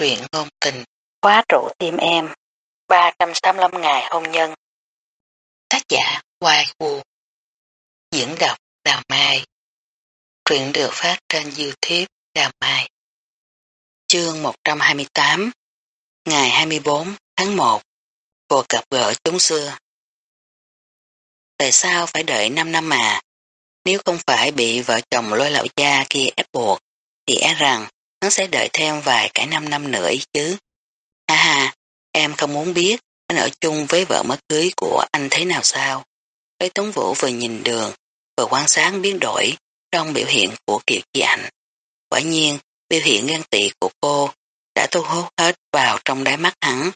truyện ngôn tình, khóa trụ tim em, 385 ngày hôn nhân. Tác giả Hoài Vũ Diễn đọc Đào Mai Truyện được phát trên Youtube Đào Mai Chương 128 Ngày 24 tháng 1 Cuộc gặp gỡ chúng xưa Tại sao phải đợi 5 năm mà? Nếu không phải bị vợ chồng lôi lão cha kia ép buộc, thì e rằng hắn sẽ đợi thêm vài cả năm năm nữa ý chứ. Ha ha, em không muốn biết anh ở chung với vợ mất cưới của anh thế nào sao. Với Tống Vũ vừa nhìn đường, vừa quan sát biến đổi trong biểu hiện của Kiều Chi Ảnh. Quả nhiên, biểu hiện ghen tị của cô đã thu hút hết vào trong đáy mắt hắn.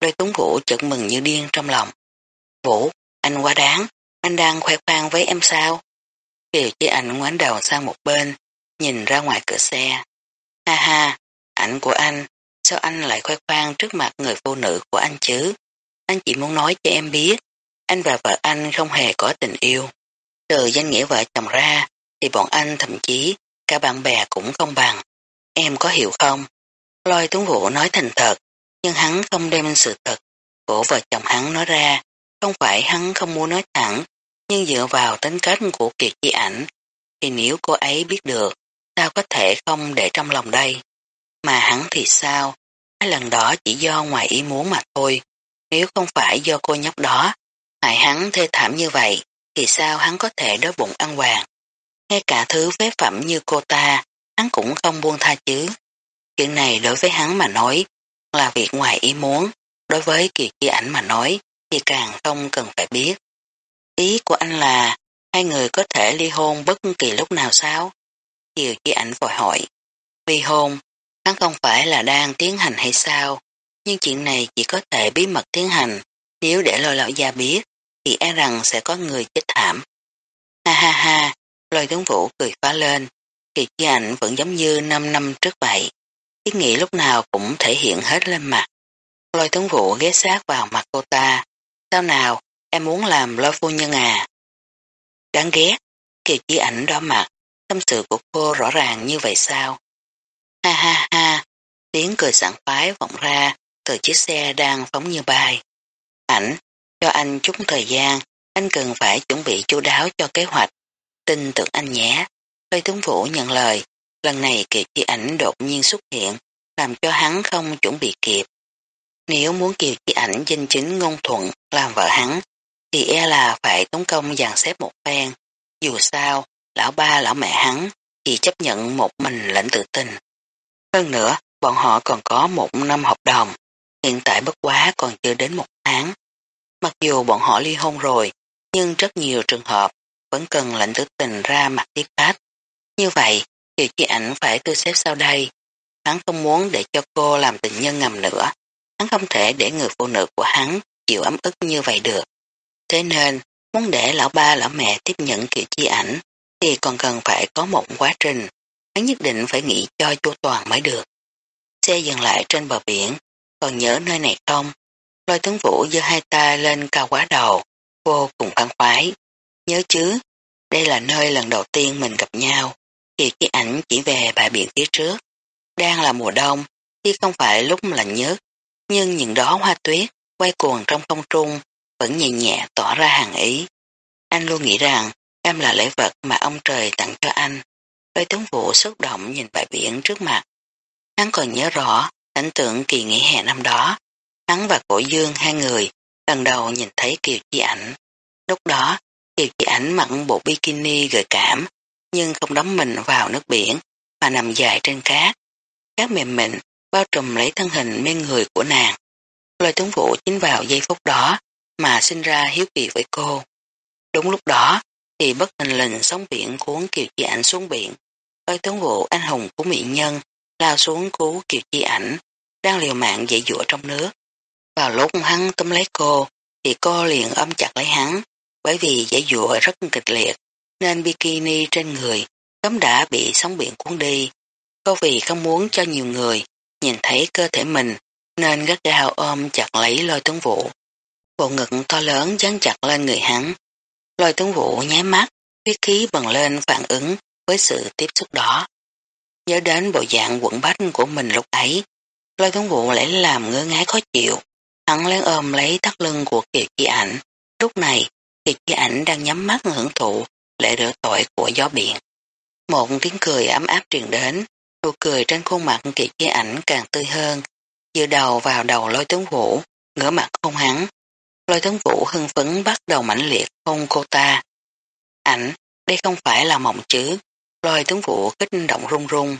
Đôi Tống Vũ chợt mừng như điên trong lòng. Vũ, anh quá đáng, anh đang khoe khoang với em sao? Kiều Chi Ảnh ngoảnh đầu sang một bên, nhìn ra ngoài cửa xe. Ha ha, ảnh của anh, sao anh lại khoe khoang trước mặt người phụ nữ của anh chứ? Anh chỉ muốn nói cho em biết, anh và vợ anh không hề có tình yêu. Từ danh nghĩa vợ chồng ra, thì bọn anh thậm chí cả bạn bè cũng không bằng. Em có hiểu không? Lôi tuấn vũ nói thành thật, nhưng hắn không đem sự thật của vợ chồng hắn nói ra. Không phải hắn không muốn nói thẳng, nhưng dựa vào tính cách của Kiệt Chi ảnh, thì nếu cô ấy biết được, sao có thể không để trong lòng đây. Mà hắn thì sao? Hai lần đó chỉ do ngoài ý muốn mà thôi. Nếu không phải do cô nhóc đó, hại hắn thê thảm như vậy, thì sao hắn có thể đói bụng ăn hoàng? Ngay cả thứ phế phẩm như cô ta, hắn cũng không buông tha chứ. Chuyện này đối với hắn mà nói, là việc ngoài ý muốn. Đối với Kiệt Chi ảnh mà nói, thì càng không cần phải biết. Ý của anh là, hai người có thể ly hôn bất kỳ lúc nào sao? Kiều Chi ảnh vội hỏi. vì hôn, hắn không phải là đang tiến hành hay sao? Nhưng chuyện này chỉ có thể bí mật tiến hành. Nếu để lôi lão gia biết, thì e rằng sẽ có người chết thảm. Ha ha ha, lôi tướng vũ cười phá lên. Kiều Chi ảnh vẫn giống như 5 năm trước vậy. Ý nghĩ lúc nào cũng thể hiện hết lên mặt. Lôi tướng vũ ghé sát vào mặt cô ta. Sao nào, em muốn làm lôi phu nhân à? Đáng ghét, Kiều Chi ảnh đỏ mặt, tâm sự của cô rõ ràng như vậy sao? Ha ha ha, tiếng cười sảng khoái vọng ra từ chiếc xe đang phóng như bay. Ảnh, cho anh chút thời gian, anh cần phải chuẩn bị chú đáo cho kế hoạch. Tin tưởng anh nhé. Lôi tướng vũ nhận lời, lần này Kiều Chi ảnh đột nhiên xuất hiện, làm cho hắn không chuẩn bị kịp. Nếu muốn Kiều Chi ảnh danh chính ngôn thuận làm vợ hắn, thì e là phải tốn công dàn xếp một phen. Dù sao, lão ba lão mẹ hắn thì chấp nhận một mình lệnh tự tình. Hơn nữa, bọn họ còn có một năm hợp đồng, hiện tại bất quá còn chưa đến một tháng. Mặc dù bọn họ ly hôn rồi, nhưng rất nhiều trường hợp vẫn cần lệnh tử tình ra mặt tiếp khách. Như vậy, Kiều Chi Ảnh phải tư xếp sau đây. Hắn không muốn để cho cô làm tình nhân ngầm nữa. Hắn không thể để người phụ nữ của hắn chịu ấm ức như vậy được. Thế nên, muốn để lão ba lão mẹ tiếp nhận Kiều Chi Ảnh thì còn cần phải có một quá trình. Hắn nhất định phải nghĩ cho chu toàn mới được. Xe dừng lại trên bờ biển, còn nhớ nơi này không? Lôi tướng vũ giơ hai tay lên cao quá đầu, vô cùng khoan khoái. Nhớ chứ, đây là nơi lần đầu tiên mình gặp nhau. thì cái Ảnh chỉ về bãi biển phía trước. Đang là mùa đông, khi không phải lúc lạnh nhất, nhưng những đó hoa tuyết quay cuồng trong không trung vẫn nhẹ nhẹ tỏ ra hàng ý. Anh luôn nghĩ rằng em là lễ vật mà ông trời tặng cho anh. Lôi tướng vụ xúc động nhìn bãi biển trước mặt. Hắn còn nhớ rõ cảnh tượng kỳ nghỉ hè năm đó. Hắn và cổ dương hai người lần đầu nhìn thấy Kiều Chi Ảnh. Lúc đó, Kiều Chi Ảnh mặc bộ bikini gợi cảm, nhưng không đóng mình vào nước biển, mà nằm dài trên cát. Cát mềm mịn bao trùm lấy thân hình mê người của nàng. Lôi tướng vũ chính vào giây phút đó mà sinh ra hiếu kỳ với cô. Đúng lúc đó, thì bất tình lình sóng biển cuốn Kiều Chi Ảnh xuống biển. Lôi tướng vũ anh hùng của mỹ nhân lao xuống cứu Kiều Chi Ảnh, đang liều mạng dậy dụa trong nước. Vào lúc hắn túm lấy cô, thì cô liền ôm chặt lấy hắn, bởi vì dãy dụa rất kịch liệt, nên bikini trên người cấm đã bị sóng biển cuốn đi. Cô vì không muốn cho nhiều người nhìn thấy cơ thể mình, nên gắt gao ôm chặt lấy lôi tướng vũ. Bộ ngực to lớn dán chặt lên người hắn. Lôi tướng vũ nháy mắt, huyết khí bần lên phản ứng với sự tiếp xúc đó. Nhớ đến bộ dạng quẩn bách của mình lúc ấy, Lôi tướng vũ lại làm ngứa ngái khó chịu. Hắn lén ôm lấy thắt lưng của Kiều Chi Ảnh. Lúc này, Kiều Chi Ảnh đang nhắm mắt hưởng thụ lễ rửa tội của gió biển. Một tiếng cười ấm áp truyền đến, nụ cười trên khuôn mặt Kiều Chi Ảnh càng tươi hơn, dựa đầu vào đầu lôi tướng vũ, ngửa mặt không hắn. Lôi tướng vũ hưng phấn bắt đầu mãnh liệt hôn cô ta. Ảnh, đây không phải là mộng chứ. Lôi tướng vũ kích động run run.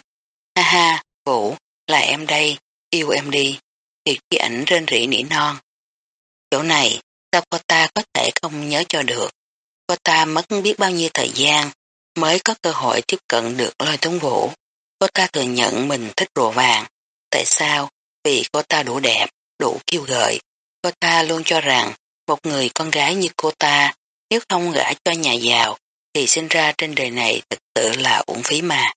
Ha ha, vũ, là em đây, yêu em đi. Kiệt chi ảnh rên rỉ nỉ non. Chỗ này, sao cô ta có thể không nhớ cho được. Cô ta mất biết bao nhiêu thời gian mới có cơ hội tiếp cận được lôi tướng vũ. Cô ta thừa nhận mình thích rùa vàng. Tại sao? Vì cô ta đủ đẹp, đủ kiêu gợi. Cô ta luôn cho rằng một người con gái như cô ta nếu không gả cho nhà giàu thì sinh ra trên đời này thực sự là uổng phí mà.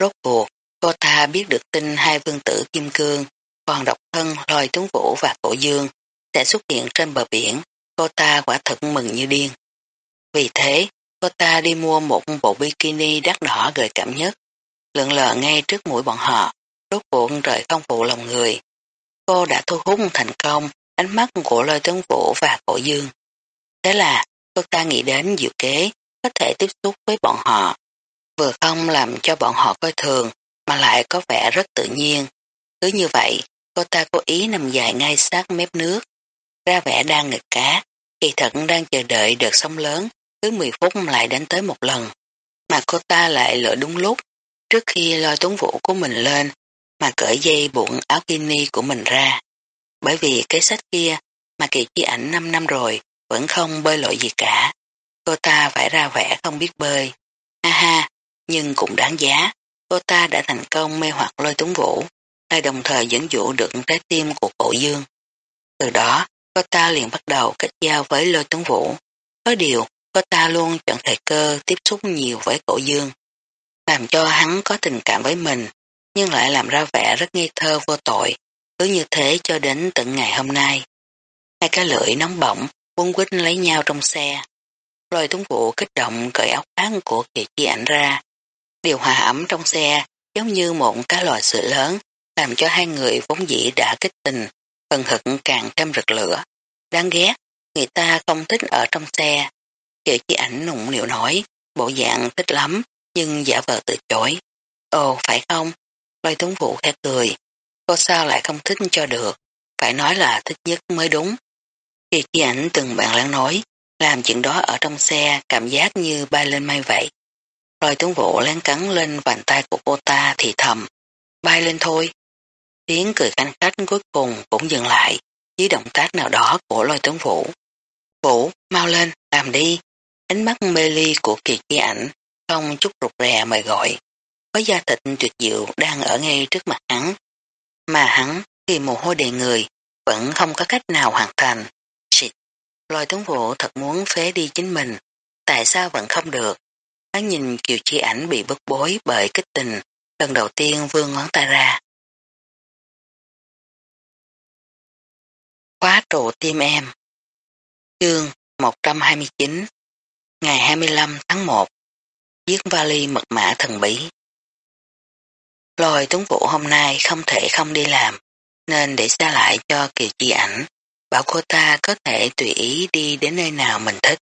Rốt cuộc, cô ta biết được tin hai vương tử Kim Cương còn độc thân lôi tuấn vũ và cổ dương sẽ xuất hiện trên bờ biển. Cô ta quả thật mừng như điên. Vì thế, cô ta đi mua một bộ bikini đắt đỏ gợi cảm nhất, lượn lờ ngay trước mũi bọn họ, rốt cuộc rời không phụ lòng người. Cô đã thu hút thành công ánh mắt của lôi tuấn vũ và cổ dương. Thế là cô ta nghĩ đến diệu kế có thể tiếp xúc với bọn họ, vừa không làm cho bọn họ coi thường mà lại có vẻ rất tự nhiên. Cứ như vậy, cô ta cố ý nằm dài ngay sát mép nước, ra vẻ đang nghịch cá, kỳ thật đang chờ đợi đợt sóng lớn, cứ 10 phút lại đến tới một lần. Mà cô ta lại lựa đúng lúc, trước khi lôi tuấn vũ của mình lên, mà cởi dây buộc áo kini của mình ra. Bởi vì cái sách kia mà kỳ chi ảnh 5 năm rồi vẫn không bơi lội gì cả. Cô ta phải ra vẻ không biết bơi. Ha ha, nhưng cũng đáng giá. Cô ta đã thành công mê hoặc lôi tuấn vũ, lại đồng thời dẫn dụ được trái tim của cổ dương. Từ đó, cô ta liền bắt đầu kết giao với lôi tuấn vũ. Có điều, cô ta luôn chọn thời cơ tiếp xúc nhiều với cổ dương, làm cho hắn có tình cảm với mình, nhưng lại làm ra vẻ rất ngây thơ vô tội, cứ như thế cho đến tận ngày hôm nay. Hai cái lưỡi nóng bỏng, quân quýt lấy nhau trong xe. Lôi tuấn vũ kích động cởi áo khoác của kỳ chi ảnh ra. Điều hòa ấm trong xe giống như một cái lò sưởi lớn, làm cho hai người vốn dĩ đã kích tình, phần hực càng thêm rực lửa. Đáng ghét, người ta không thích ở trong xe. Kỳ chi ảnh nụng nịu nói, bộ dạng thích lắm, nhưng giả vờ từ chối. Ồ, phải không? Lôi tuấn vũ khẽ cười. Cô sao lại không thích cho được? Phải nói là thích nhất mới đúng. kỳ chi ảnh từng bạn lắng nói, làm chuyện đó ở trong xe cảm giác như bay lên mây vậy. rồi tướng vũ lén cắn lên bàn tay của cô ta thì thầm. Bay lên thôi. Tiếng cười khanh khách cuối cùng cũng dừng lại với động tác nào đó của lôi tướng vũ. Vũ, mau lên, làm đi. Ánh mắt mê ly của kiệt chi ảnh, không chút rụt rè mời gọi. Có da thịt tuyệt diệu đang ở ngay trước mặt hắn. Mà hắn, khi mồ hôi đầy người, vẫn không có cách nào hoàn thành. Shit! lôi tuấn vũ thật muốn phế đi chính mình. Tại sao vẫn không được? Hắn nhìn kiều chi ảnh bị bức bối bởi kích tình, lần đầu tiên vươn ngón tay ra. Khóa trụ tim em Chương 129 Ngày 25 tháng 1 giết vali mật mã thần bí Lôi tuấn vũ hôm nay không thể không đi làm nên để xa lại cho Kiều Chi ảnh bảo cô ta có thể tùy ý đi đến nơi nào mình thích.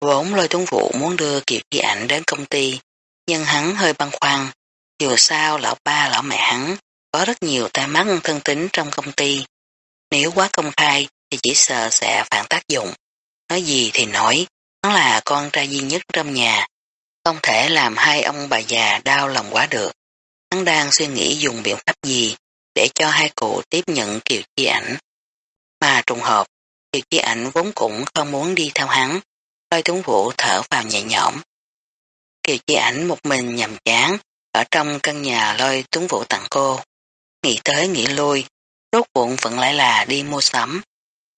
Vốn lôi tuấn vũ muốn đưa Kiều Chi ảnh đến công ty nhưng hắn hơi băn khoăn dù sao lão ba lão mẹ hắn có rất nhiều tai mắt thân tính trong công ty nếu quá công khai thì chỉ sợ sẽ phản tác dụng. Nói gì thì nói, hắn là con trai duy nhất trong nhà, không thể làm hai ông bà già đau lòng quá được. Hắn đang suy nghĩ dùng biện pháp gì để cho hai cụ tiếp nhận Kiều Chi ảnh. Mà trùng hợp, Kiều Chi ảnh vốn cũng không muốn đi theo hắn, lôi tuấn vũ thở vào nhẹ nhõm. Kiều Chi ảnh một mình nhầm chán ở trong căn nhà lôi tuấn vũ tặng cô. Nghĩ tới nghĩ lui, rốt cuộn vẫn lại là đi mua sắm.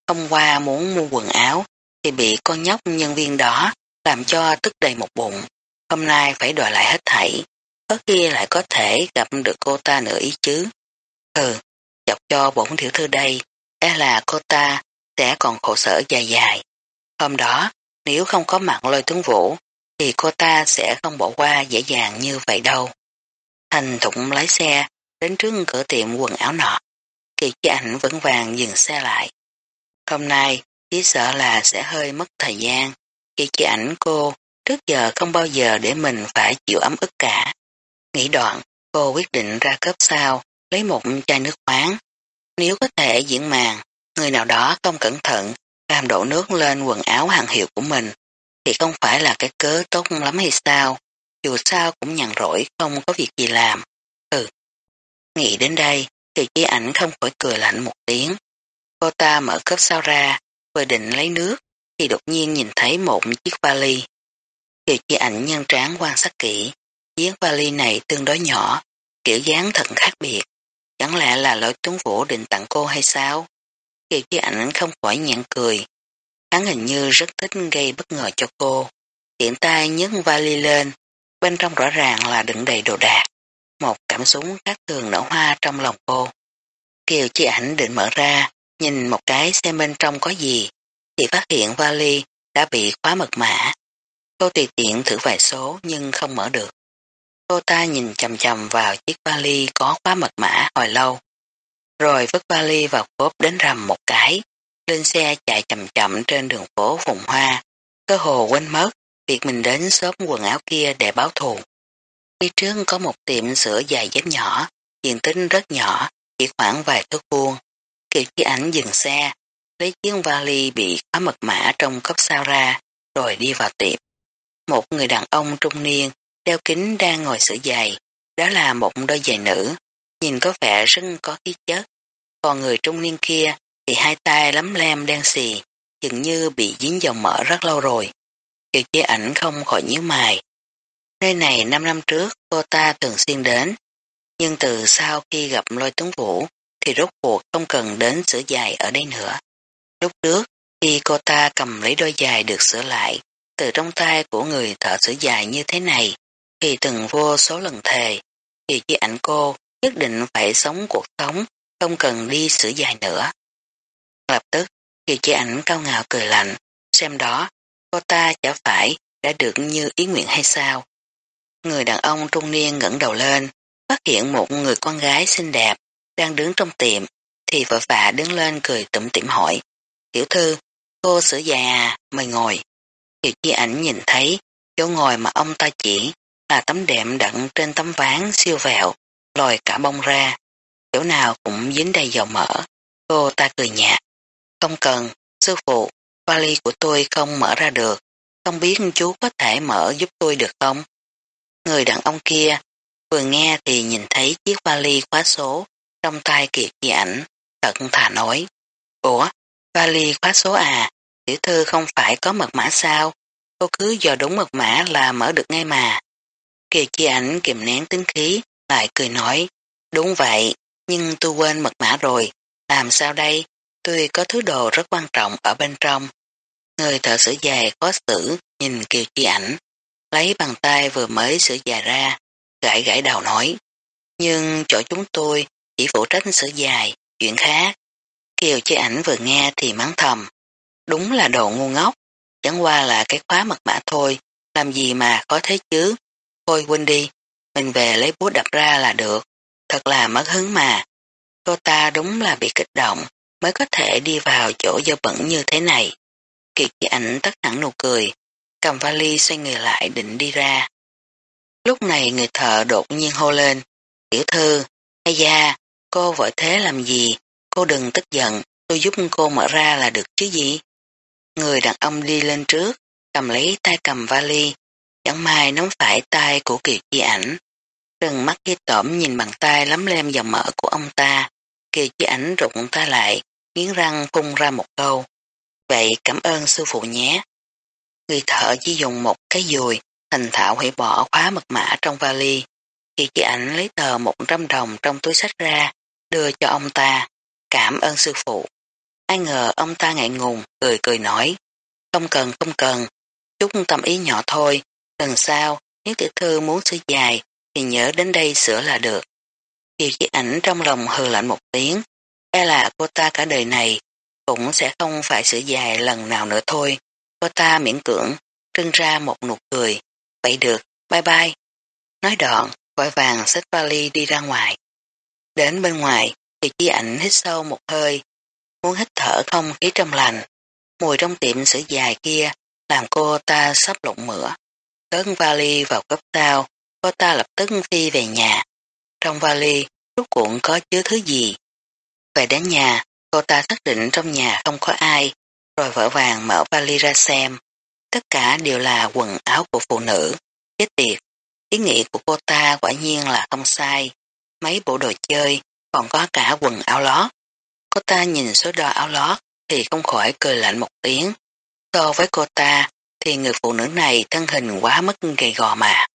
Hôm qua muốn mua quần áo thì bị con nhóc nhân viên đó làm cho tức đầy một bụng. Hôm nay phải đòi lại hết thảy. Có khi lại có thể gặp được cô ta nữa ý chứ. Ừ, chọc cho bổn tiểu thư đây, e là cô ta sẽ còn khổ sở dài dài. Hôm đó, nếu không có mặt lôi tướng vũ, thì cô ta sẽ không bỏ qua dễ dàng như vậy đâu. Thành thụng lái xe, đến trước cửa tiệm quần áo nọ. Kiều Chí Ảnh vẫn vàng dừng xe lại. Hôm nay, chỉ sợ là sẽ hơi mất thời gian. Kiều Chí Ảnh cô, trước giờ không bao giờ để mình phải chịu ấm ức cả. Nghĩ đoạn, cô quyết định ra cấp sau, lấy một chai nước khoáng. Nếu có thể diễn màn, người nào đó không cẩn thận làm đổ nước lên quần áo hàng hiệu của mình, thì không phải là cái cớ tốt lắm hay sao, dù sao cũng nhàn rỗi không có việc gì làm. Ừ. Nghĩ đến đây, thì chi ảnh không khỏi cười lạnh một tiếng. Cô ta mở cớp sau ra, vừa định lấy nước, thì đột nhiên nhìn thấy một chiếc vali. Kiều chi ảnh nhân tráng quan sát kỹ, chiếc vali này tương đối nhỏ, kiểu dáng thật khác biệt. Chẳng lẽ là lỗi tuấn vũ định tặng cô hay sao? Kiều chi ảnh không khỏi nhãn cười. Hắn hình như rất thích gây bất ngờ cho cô. Tiện tay nhấc vali lên, bên trong rõ ràng là đựng đầy đồ đạc. Một cảm súng khác thường nở hoa trong lòng cô. Kiều chi ảnh định mở ra, nhìn một cái xem bên trong có gì, thì phát hiện vali đã bị khóa mật mã. Cô tùy tiện thử vài số nhưng không mở được. Cô ta nhìn chầm chầm vào chiếc vali có khóa mật mã hồi lâu. Rồi vứt vali vào cốp đến rầm một cái, lên xe chạy chậm chậm trên đường phố vùng hoa, cơ hồ quên mất việc mình đến xóm quần áo kia để báo thù. Phía trước có một tiệm sửa dài dép nhỏ, diện tích rất nhỏ, chỉ khoảng vài thước vuông. Kiều Chi Ảnh dừng xe, lấy chiếc vali bị khóa mật mã trong cốc sao ra, rồi đi vào tiệm. Một người đàn ông trung niên, đeo kính đang ngồi sửa giày, đó là một đôi giày nữ, nhìn có vẻ rất có khí chất. Còn người trung niên kia thì hai tay lấm lem đen xì, dường như bị dính dầu mỡ rất lâu rồi. Kiều chế Ảnh không khỏi nhíu mày. Nơi này 5 năm trước cô ta thường xuyên đến, nhưng từ sau khi gặp lôi tuấn vũ thì rốt cuộc không cần đến sửa giày ở đây nữa. Lúc trước, khi cô ta cầm lấy đôi giày được sửa lại, từ trong tay của người thợ sửa giày như thế này, thì từng vô số lần thề, thì chỉ ảnh cô nhất định phải sống cuộc sống, không cần đi sửa dài nữa. Lập tức, thì chỉ ảnh cao ngạo cười lạnh, xem đó, cô ta chả phải đã được như ý nguyện hay sao. Người đàn ông trung niên ngẩng đầu lên, phát hiện một người con gái xinh đẹp đang đứng trong tiệm, thì vợ vả đứng lên cười tủm tỉm hỏi. Tiểu thư, cô sửa dài à, mời ngồi. Kiều Chi ảnh nhìn thấy chỗ ngồi mà ông ta chỉ là tấm đệm đặn trên tấm ván siêu vẹo, lòi cả bông ra. Chỗ nào cũng dính đầy dầu mỡ. Cô ta cười nhạt. Không cần, sư phụ, vali của tôi không mở ra được. Không biết chú có thể mở giúp tôi được không? Người đàn ông kia vừa nghe thì nhìn thấy chiếc vali khóa số trong tay kiệt di ảnh, tận thà nói. Ủa, vali khóa số à, tiểu thư không phải có mật mã sao? Cô cứ dò đúng mật mã là mở được ngay mà kiều chi ảnh kìm nén tính khí, lại cười nói. Đúng vậy, nhưng tôi quên mật mã rồi. Làm sao đây? Tôi có thứ đồ rất quan trọng ở bên trong. Người thợ sửa giày khó xử nhìn Kiều Chi ảnh, lấy bàn tay vừa mới sửa giày ra, gãi gãi đầu nói. Nhưng chỗ chúng tôi chỉ phụ trách sửa dài, chuyện khác. Kiều Chi ảnh vừa nghe thì mắng thầm. Đúng là đồ ngu ngốc, chẳng qua là cái khóa mật mã thôi, làm gì mà có thế chứ. Thôi quên đi, mình về lấy bút đập ra là được, thật là mất hứng mà. Cô ta đúng là bị kích động, mới có thể đi vào chỗ dơ bẩn như thế này. Kiệt Chi ảnh tất hẳn nụ cười, cầm vali xoay người lại định đi ra. Lúc này người thợ đột nhiên hô lên, tiểu thư, hay da, cô vội thế làm gì, cô đừng tức giận, tôi giúp cô mở ra là được chứ gì. Người đàn ông đi lên trước, cầm lấy tay cầm vali, chẳng may nắm phải tay của Kiều Chi ảnh. Trừng mắt ghi tổm nhìn bàn tay lấm lem dòng mỡ của ông ta, Kiều Chi ảnh rụng ta lại, nghiến răng phun ra một câu. Vậy cảm ơn sư phụ nhé. Người thợ chỉ dùng một cái dùi, thành thạo hủy bỏ khóa mật mã trong vali. Kiều Chi ảnh lấy tờ 100 đồng trong túi sách ra, đưa cho ông ta. Cảm ơn sư phụ. Ai ngờ ông ta ngại ngùng, cười cười nói. Không cần, không cần. Chút tâm ý nhỏ thôi. Lần sau, nếu tiểu thư muốn sửa dài, thì nhớ đến đây sửa là được. Kiều Chí ảnh trong lòng hừ lạnh một tiếng. E là cô ta cả đời này cũng sẽ không phải sửa dài lần nào nữa thôi. Cô ta miễn cưỡng, trưng ra một nụ cười. Vậy được, bye bye. Nói đoạn, vội vàng xách vali đi ra ngoài. Đến bên ngoài, thì Chí ảnh hít sâu một hơi, muốn hít thở không khí trong lành. Mùi trong tiệm sữa dài kia làm cô ta sắp lụng mửa. Cất vali vào cấp tao, cô ta lập tức phi về nhà. Trong vali, rút cuộn có chứa thứ gì. Về đến nhà, cô ta xác định trong nhà không có ai, rồi vỡ vàng mở vali ra xem. Tất cả đều là quần áo của phụ nữ. Chết tiệt, ý nghĩ của cô ta quả nhiên là không sai. Mấy bộ đồ chơi, còn có cả quần áo lót. Cô ta nhìn số đo áo lót thì không khỏi cười lạnh một tiếng. So với cô ta thì người phụ nữ này thân hình quá mất gầy gò mà.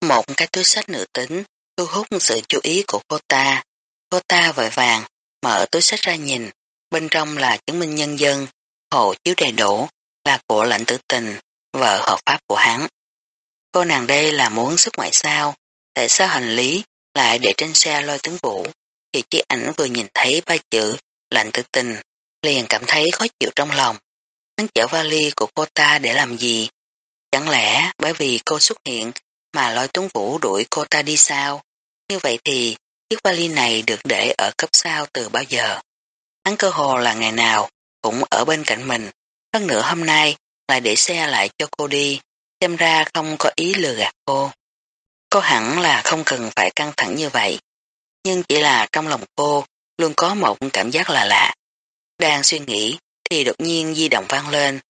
Một cái túi sách nữ tính thu hút sự chú ý của cô ta. Cô ta vội vàng mở túi sách ra nhìn, bên trong là chứng minh nhân dân, hộ chiếu đầy đủ, là của lãnh tử tình, vợ hợp pháp của hắn. Cô nàng đây là muốn xuất ngoại sao, tại sao hành lý lại để trên xe lôi tướng vũ, thì chiếc ảnh vừa nhìn thấy ba chữ lạnh tử tình, liền cảm thấy khó chịu trong lòng. Hắn chở vali của cô ta để làm gì? Chẳng lẽ bởi vì cô xuất hiện mà lôi tuấn vũ đuổi cô ta đi sao? Như vậy thì chiếc vali này được để ở cấp sao từ bao giờ? Hắn cơ hồ là ngày nào cũng ở bên cạnh mình. Hơn nữa hôm nay lại để xe lại cho cô đi, xem ra không có ý lừa gạt cô. Cô hẳn là không cần phải căng thẳng như vậy. Nhưng chỉ là trong lòng cô luôn có một cảm giác là lạ. Đang suy nghĩ thì đột nhiên di động vang lên.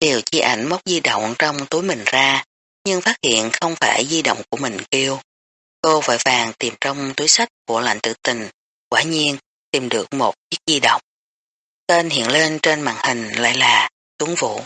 Điều chi ảnh móc di động trong túi mình ra, nhưng phát hiện không phải di động của mình kêu. Cô vội vàng tìm trong túi sách của lạnh tự tình, quả nhiên tìm được một chiếc di động. Tên hiện lên trên màn hình lại là Tuấn Vũ.